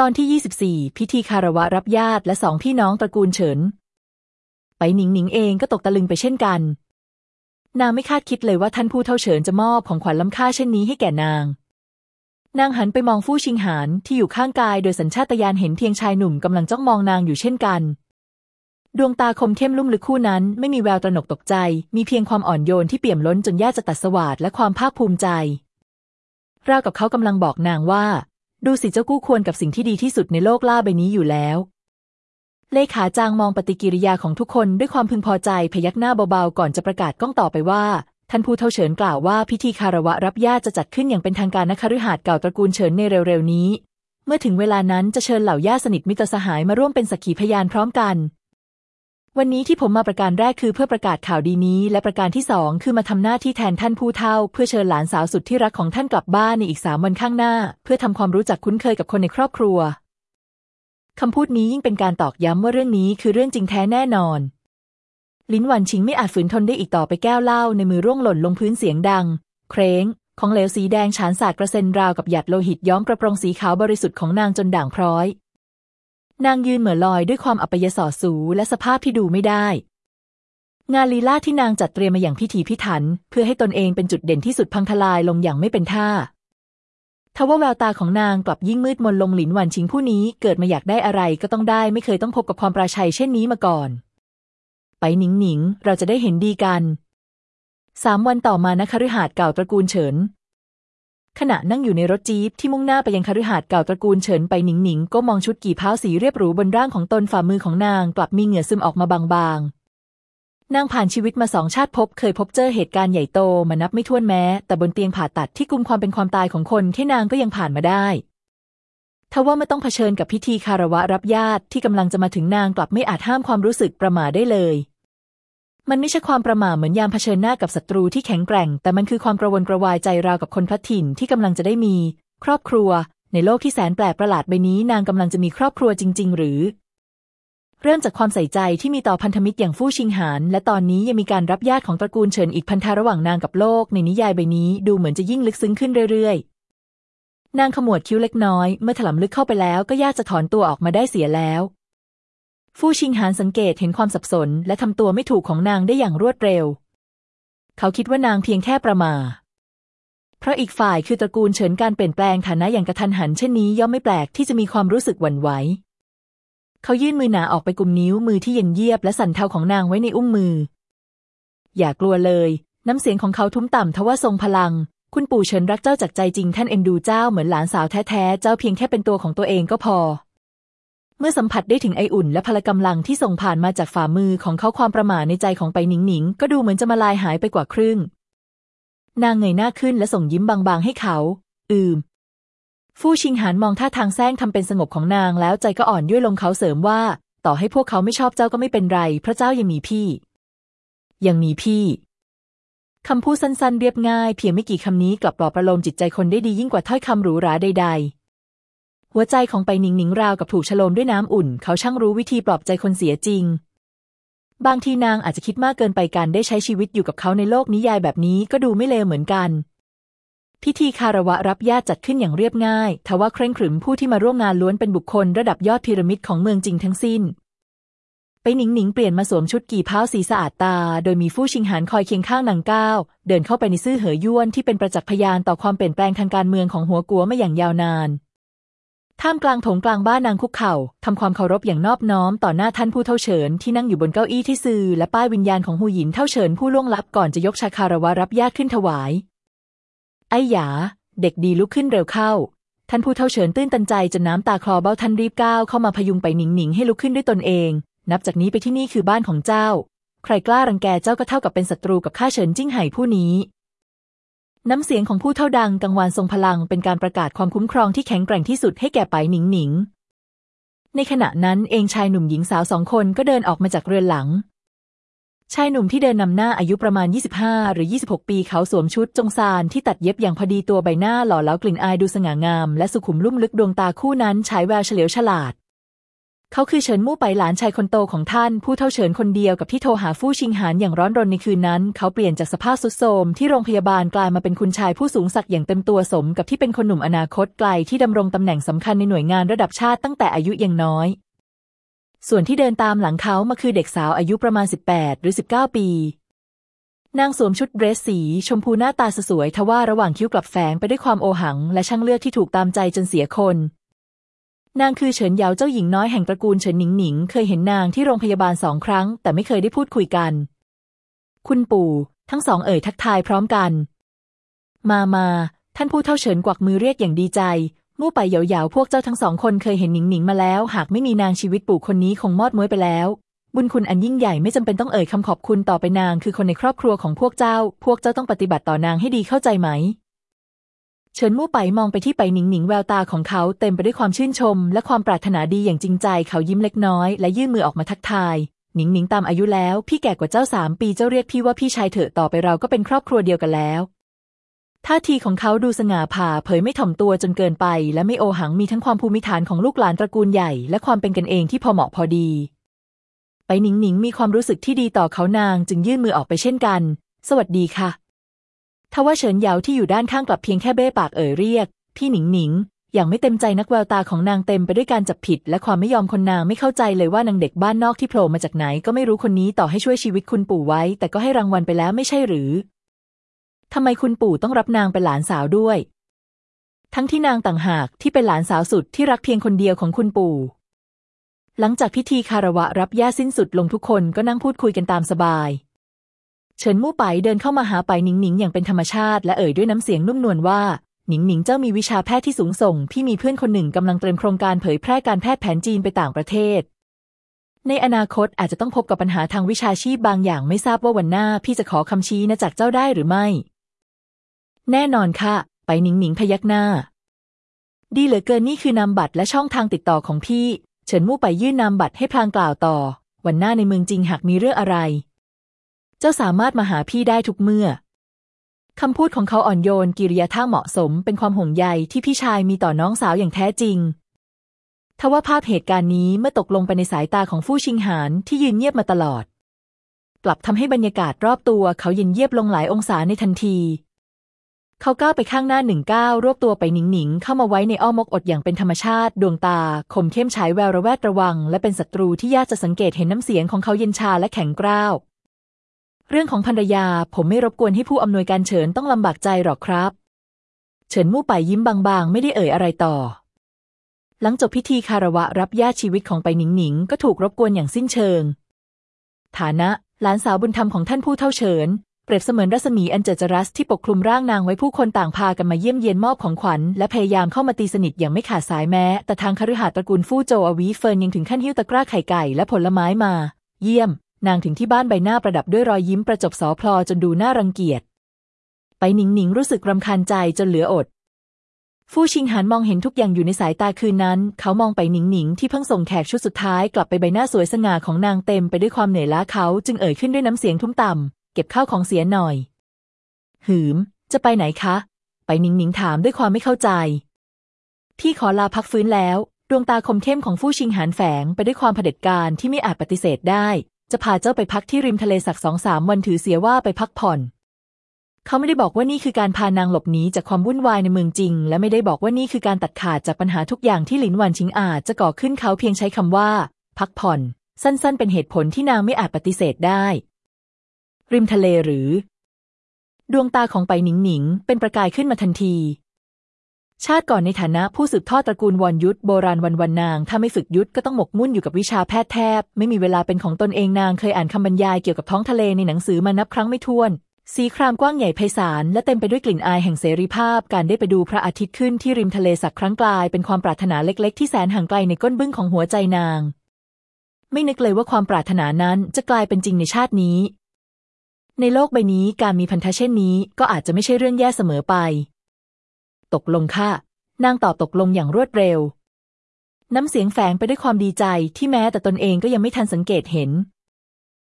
ตอนที่ 24 พิธีคารวะรับญาติและสองพี่น้องตระกูลเฉิน ไปหนิงหนิงเองก็ตกตะลึงไปเช่นกัน นางไม่คาดคิดเลยว่าท่านผู้เท่าเฉินจะมอบของขวัญล้ำค่าเช่นนี้ให้แก่นาง นางหันไปมองฟู่ชิงหานที่อยู่ข้างกายโดยสัญชาตญาณเห็นเพียงชายหนุ่มกำลังจ้องมองนางอยู่เช่นกัน ดวงตาคมเข้มลุ่มลึกคู่นั้น ไม่มีแววตระหนกตกใจ มีเพียงความอ่อนโยนที่เปี่ยมล้นจนย่าจะตัดสวาดและความภาคภูมิใจราวกับเขากำลังบอกนางว่า ดูสิเจ้ากู้ควรกับสิ่งที่ดีที่สุดในโลกล่าใบนี้อยู่แล้ว เลขาจางมองปฏิกิริยาของทุกคนด้วยความพึงพอใจพยักหน้าเบาๆ ก่อนจะประกาศก้องต่อไปว่า ท่านผู้เท่าเฉินกล่าวว่าพิธีคารวะรับญาติจะจัดขึ้นอย่างเป็นทางการณคฤหาสน์เก่าตระกูลเฉินในเร็วๆนี้ เมื่อถึงเวลานั้นจะเชิญเหล่าญาติสนิทมิตรสหายมาร่วมเป็นสักขีพยานพร้อมกัน วันนี้ที่ผมมาประการแรกคือเพื่อประกาศข่าวดีนี้ และประการที่สองคือมาทำหน้าที่แทนท่านผู้เฒ่า เพื่อเชิญหลานสาวสุดที่รักของท่านกลับบ้านในอีกสามวันข้างหน้า เพื่อทำความรู้จักคุ้นเคยกับคนในครอบครัวคำพูดนี้ยิ่งเป็นการตอกย้ำว่าเรื่องนี้คือเรื่องจริงแท้แน่นอน ลิ้นหวันชิงไม่อาจฝืนทนได้อีกต่อไปแก้วเหล้าในมือร่วงหล่นลงพื้นเสียงดัง เคร้ง ของเหลวสีแดงฉานสาดกระเซ็นราวกับหยัดโลหิตย้อมกระโปรงสีขาวบริสุทธิ์ของนางจนด่างพร้อย นางยืนเหม่อลอยด้วยความอัปยศสูและสภาพที่ดูไม่ได้ งานลีลาที่นางจัดเตรียมมาอย่างพิถีพิถัน เพื่อให้ตนเองเป็นจุดเด่นที่สุดพังทลายลงอย่างไม่เป็นท่าทว่าแววตาของนางกลับยิ่งมืดมนลงหลินหวันชิงผู้นี้เกิดมาอยากได้อะไรก็ต้องได้ไม่เคยต้องพบกับความปราชัยเช่นนี้มาก่อน ไปหนิงหนิงเราจะได้เห็นดีกันสามวันต่อมานะคฤหาสน์เก่าตระกูลเฉิน ขณะนั่งอยู่ในรถจี๊ปที่มุ่งหน้าไปยังคฤหาสน์เก่าตระกูลเฉินไปหนิงหนิงก็มองชุดกี่เพ้าสีเรียบหรูบนร่างของตนฝ่ามือของนางกลับมีเหงื่อซึมออกมาบางๆ นางผ่านชีวิตมาสองชาติพบ เคยพบเจอเหตุการณ์ใหญ่โตมานับไม่ถ้วนแม้ แต่บนเตียงผ่าตัดที่กุมความเป็นความตายของคนที่นางก็ยังผ่านมาได้ทว่าไม่ต้องเผชิญกับพิธีคารวะรับญาติที่กำลังจะมาถึงนางกลับไม่อาจห้ามความรู้สึกประหม่าได้เลย มันไม่ใช่ความประหม่าเหมือนยามเผชิญหน้ากับศัตรูที่แข็งแกร่ง แต่มันคือความกระวนกระวายใจราวกับคนพลัดถิ่นที่กำลังจะได้มี ครอบครัว ในโลกที่แสนแปลกประหลาดใบนี้นางกำลังจะมีครอบครัวจริง ๆ หรือ เริ่มจากความใส่ใจที่มีต่อพันธมิตรอย่างฟู่ชิงหาน และตอนนี้ยังมีการรับญาติของตระกูลเฉินอีกพันธะระหว่างนางกับโลก ในนิยายใบนี้ดูเหมือนจะยิ่งลึกซึ้งขึ้นเรื่อยๆ นางขมวดคิ้วเล็กน้อย เมื่อถลำลึกเข้าไปแล้วก็ยากจะถอนตัวออกมาได้เสียแล้ว ฟู่ชิงหานสังเกตเห็นความสับสน และทำตัวไม่ถูกของนางได้อย่างรวดเร็ว เขาคิดว่านางเพียงแค่ประมาเพราะอีกฝ่ายคือตระกูลเฉินการเปลี่ยนแปลงฐานะอย่างกระทันหันเช่นนี้ย่อมไม่แปลกที่จะมีความรู้สึกหวั่นไหว เขายื่นมือหนาออกไปกุมนิ้วมือที่เย็นเยียบและสั่นเทาของนางไว้ในอุ้มมือ อย่ากลัวเลย น้ำเสียงของเขาทุ้มต่ำทว่าทรงพลัง คุณปู่เฉินรักเจ้าจากใจจริงท่านเอ็นดูเจ้าเหมือนหลานสาวแท้ๆ เจ้าเพียงแค่เป็นตัวของตัวเองก็พอ เมื่อสัมผัสได้ถึงไออุ่นและพลกำลังที่ส่งผ่านมาจากฝ่ามือของเขาความประหม่าในใจของไปหนิงหนิงก็ดูเหมือนจะมาลายหายไปกว่าครึ่ง นางเงยหน้าขึ้นและส่งยิ้มบางๆให้เขา อืม ฟู่ชิงหานมองท่าทางแซงทำเป็นสงบของนางแล้วใจก็อ่อนย่วยลงเขาเสริมว่า ต่อให้พวกเขาไม่ชอบเจ้าก็ไม่เป็นไรเพราะเจ้ายังมีพี่ ยังมีพี่คำพูดสั้นๆ เรียบง่ายเพียงไม่กี่คำนี้กลับปลอบประโลมจิตใจคนได้ดียิ่งกว่าถ้อยคำหรูหราใดๆ หัวใจของไปหนิงหนิงราวกับถูกฉโลมด้วยน้ำอุ่น เขาช่างรู้วิธีปลอบใจคนเสียจริง บางทีนางอาจจะคิดมากเกินไปการได้ใช้ชีวิตอยู่กับเขาในโลกนิยายแบบนี้ก็ดูไม่เลวเหมือนกัน พิธีคารวะรับญาติจัดขึ้นอย่างเรียบง่ายทว่าเคร่งขรึมผู้ที่มาร่วมงานล้วนเป็นบุคคลระดับยอดพีระมิดของเมืองจริงทั้งสิ้นไปหนิงหนิงเปลี่ยนมาสวมชุดกี่เพ้าสีสะอาดตา โดยมีฟู่ชิงหานคอยเคียงข้างนางก้าว เดินเข้าไปในซื่อเหอยวนที่เป็นประจักษ์พยานต่อความเปลี่ยนแปลงทางการเมืองของหัวกัวมาอย่างยาวนาน ท่ามกลางโถงกลางบ้านนางคุกเข่าทำความเคารพอย่างนอบน้อมต่อหน้าท่านผู้เท่าเฉินที่นั่งอยู่บนเก้าอี้ที่ซื่อและป้ายวิญญาณของหูหยินเท่าเฉินผู้ล่วงลับก่อนจะยกชาคารวะรับญาติขึ้นถวาย ไอ้หยา เด็กดีลุกขึ้นเร็วเข้า ท่านผู้เท่าเฉินตื้นตันใจจนน้ำตาคลอเบ้าท่านรีบก้าวเข้ามาพยุงไปหนิงหนิงให้ลุกขึ้นด้วยตนเอง นับจากนี้ไปที่นี่คือบ้านของเจ้า ใครกล้ารังแกเจ้าก็เท่ากับเป็นศัตรูกับข้าเฉินจิ้งไห่ผู้นี้ น้ำเสียงของผู้เท่าดังกังวานทรงพลังเป็นการประกาศความคุ้มครองที่แข็งแกร่งที่สุดให้แก่ไปหนิงหนิง ในขณะนั้นเองชายหนุ่มหญิงสาวสองคนก็เดินออกมาจากเรือนหลัง ชายหนุ่มที่เดินนำหน้าอายุประมาณ 25 หรือ 26 ปีเขาสวมชุดจงซานที่ตัดเย็บอย่างพอดีตัวใบหน้าหล่อเหลากลิ่นอายดูสง่างาม และสุขุมลุ่มลึกดวงตาคู่นั้นฉายแววเฉลียวฉลาด เขาคือเฉินมู่ไปหลานชายคนโตของท่าน ผู้เท่าเฉินคนเดียวกับที่โทรหาฟู่ชิงหานอย่างร้อนรนในคืนนั้น เขาเปลี่ยนจากสภาพสุดโทรมที่โรงพยาบาลกลายมาเป็นคุณชายผู้สูงศักดิ์อย่างเต็มตัวสม กับที่เป็นคนหนุ่มอนาคตไกลที่ดำรงตำแหน่งสำคัญในหน่วยงานระดับชาติตั้งแต่อายุยังน้อย ส่วนที่เดินตามหลังเขามาคือเด็กสาวอายุประมาณ 18 หรือ 19 ปีนางสวมชุดเดรสสี ชมพูหน้าตาสวยทว่าระหว่างคิ้วกลับแฝงไปด้วยความโอหัง และช่างเลือกที่ถูกตามใจจนเสียคน นางคือเฉินเยาเจ้าหญิงน้อยแห่งตระกูลเฉินหนิงหนิง เคยเห็นนางที่โรงพยาบาลสองครั้ง แต่ไม่เคยได้พูดคุยกัน คุณปู่ ทั้งสองเอ่ยทักทายพร้อมกัน มามาท่านผู้เท่าเฉินกวักมือเรียกอย่างดีใจมู่ไปเหยาๆพวกเจ้าทั้งสองคนเคยเห็นหนิงหนิงมาแล้ว หากไม่มีนางชีวิตปู่คนนี้คงมอดม้วยไปแล้ว บุญคุณอันยิ่งใหญ่ไม่จำเป็นต้องเอ่ยคำขอบคุณต่อไปนาง คือคนในครอบครัวของพวกเจ้า พวกเจ้าต้องปฏิบัติต่อนางให้ดีเข้าใจไหม เฉินมู่ไปมองไปที่ไปหนิงหนิงแววตาของเขาเต็มไปด้วยความชื่นชม และความปรารถนาดีอย่างจริงใจเขายิ้มเล็กน้อย และยื่นมือออกมาทักทาย หนิงหนิงตามอายุแล้ว พี่แก่กว่าเจ้าสามปีเจ้าเรียกพี่ว่าพี่ชายเถอะต่อไปเราก็เป็นครอบครัวเดียวกันแล้วท่าทีของเขาดูสง่าผ่าเผยไม่ถ่อมตัวจนเกินไป และไม่โอหังมีทั้งความภูมิฐานของลูกหลานตระกูลใหญ่ และความเป็นกันเองที่พอเหมาะพอดี ไปหนิงหนิงมีความรู้สึกที่ดีต่อเขานางจึงยื่นมือออกไปเช่นกัน สวัสดีค่ะ ทว่าเฉินเหยาที่อยู่ด้านข้างกลับเพียงแค่เบ้ปากเอ่ยเรียก พี่หนิงหนิงอย่างไม่เต็มใจนักแววตาของนางเต็มไปด้วยการจับผิด และความไม่ยอมคนนางไม่เข้าใจเลยว่านางเด็กบ้านนอกที่โผล่มาจากไหนก็ไม่รู้คนนี้ต่อให้ช่วยชีวิตคุณปู่ไว้ แต่ก็ให้รางวัลไปแล้วไม่ใช่หรือทำไมคุณปู่ต้องรับนางเป็นหลานสาวด้วย ทั้งที่นางต่างหากที่เป็นหลานสาวสุดที่รักเพียงคนเดียวของคุณปู่ หลังจากพิธีคารวะรับย่าสิ้นสุดลงทุกคนก็นั่งพูดคุยกันตามสบาย เฉินมู่ไปเดินเข้ามาหาไปหนิงหนิงอย่างเป็นธรรมชาติและเอ่ยด้วยน้ำเสียงนุ่มนวลว่าหนิงหนิงเจ้ามีวิชาแพทย์ที่สูงส่ง พี่มีเพื่อนคนหนึ่งกำลังเตรียมโครงการเผยแพร่การแพทย์แผนจีนไปต่างประเทศ ในอนาคตอาจจะต้องพบกับปัญหาทางวิชาชีพบางอย่างไม่ทราบว่าวันหน้า พี่จะขอคำชี้นะจากเจ้าได้หรือไม่ แน่นอนค่ะ ไปหนิงหนิงพยักหน้า ดีเหลือเกินนี่คือนามบัตรและช่องทางติดต่อของพี่ เฉินมู่ไปยื่นนามบัตรให้พลางกล่าวต่อ วันหน้าในเมืองจริงหากมีเรื่องอะไร เจ้าสามารถมาหาพี่ได้ทุกเมื่อ คำพูดของเขาอ่อนโยน กิริยาท่าเหมาะสมเป็นความห่วงใยที่พี่ชายมีต่อน้องสาวอย่างแท้จริงทว่าภาพเหตุการณ์นี้เมื่อตกลงไปในสายตาของฟู่ชิงหานที่ยืนเงียบมาตลอด กลับทำให้บรรยากาศรอบตัวเขาเย็นเยียบลงหลายองศาในทันทีเขาก้าวไปข้างหน้าหนึ่งก้าวรวบตัวไปหนิงหนิงเข้ามาไว้ในอ้อมอกอดอย่างเป็นธรรมชาติ ดวงตา คมเข้มฉายแววระแวดระวัง และเป็นศัตรูที่ยากจะสังเกตเห็นน้ำเสียงของเขาเย็นชาและแข็งกร้าว เรื่องของภรรยาผมไม่รบกวนให้ผู้อำนวยการเฉินต้องลำบากใจหรอกครับ เฉินมู่ไปยิ้มบางๆ ไม่ได้เอ่ยอะไรต่อ หลังจบพิธีคารวะรับญาติชีวิตของไปหนิงหนิงก็ถูกรบกวนอย่างสิ้นเชิง ฐานะหลานสาวบุญธรรมของท่านผู้เท่าเฉิน เปรียบเสมือนรัศมีอันเจิดจรัสที่ปกคลุมร่างนางไว้ผู้คนต่างพากันมาเยี่ยมเยียนมอบของขวัญ และพยายามเข้ามาตีสนิทอย่างไม่ขาดสายแม้ แต่ทางคฤหาสน์ตระกูลฟู่โจอวีเฟินยังถึงขั้นหิ้วตะกร้าไข่ไก่และผลไม้มา เยี่ยม นางถึงที่บ้านใบหน้าประดับด้วยรอยยิ้มประจบสอพลอจนดูน่ารังเกียจ ไปหนิงหนิงรู้สึกรำคาญใจจนเหลืออด ฟู่ชิงหันมองเห็นทุกอย่างอยู่ในสายตาคืนนั้น เขามองไปหนิงหนิงที่เพิ่งส่งแขกชุดสุดท้ายกลับไปใบหน้าสวยสง่าของนางเต็มไปด้วยความเหนื่อยล้าเขาจึงเอ่ยขึ้นด้วยน้ำเสียงทุ้มต่ำเก็บข้าวของเสียหน่อย หืม จะไปไหนคะ ไปหนิงหนิงถามด้วยความไม่เข้าใจ พี่ขอลาพักฟื้นแล้ว ดวงตาคมเข้มของฟู่ชิงหันแฝงไปด้วยความเผด็จการที่ไม่อาจปฏิเสธได้ จะพาเจ้าไปพักที่ริมทะเลสักสองสามวันถือเสียว่าไปพักผ่อน เขาไม่ได้บอกว่านี่คือการพานางหลบหนีจากความวุ่นวายในเมืองจริง และไม่ได้บอกว่านี่คือการตัดขาดจากปัญหาทุกอย่างที่หลินหวันชิงอาจจะก่อขึ้นเขาเพียงใช้คำว่า พักผ่อน สั้นๆ เป็นเหตุผลที่นางไม่อาจปฏิเสธได้ ริมทะเลหรือ ดวงตาของไปหนิงหนิงเป็นประกายขึ้นมาทันที ชาติก่อนในฐานะผู้สืบทอดตระกูลวอนยุทธโบราณวันวันนาง ถ้าไม่ฝึกยุทธก็ต้องหมกมุ่นอยู่กับวิชาแพทย์แทบ ไม่มีเวลาเป็นของตนเองนางเคยอ่านคำบรรยายเกี่ยวกับท้องทะเลในหนังสือมานับครั้งไม่ถ้วน สีครามกว้างใหญ่ไพศาลและเต็มไปด้วยกลิ่นอายแห่งเสรีภาพ การได้ไปดูพระอาทิตย์ขึ้นที่ริมทะเลสักครั้งกลาย เป็นความปรารถนาเล็กๆ ที่แสนห่างไกลในก้นบึ้งของหัวใจนาง ไม่นึกเลยว่าความปรารถนานั้นจะกลายเป็นจริงในชาตินี้ ในโลกใบนี้การมีพันธะเช่นนี้ ก็อาจจะไม่ใช่เรื่องแย่เสมอไป ตกลงค่ะ นางตอบตกลงอย่างรวดเร็ว น้ำเสียงแฝงไปด้วยความดีใจที่แม้แต่ตนเองก็ยังไม่ทันสังเกตเห็น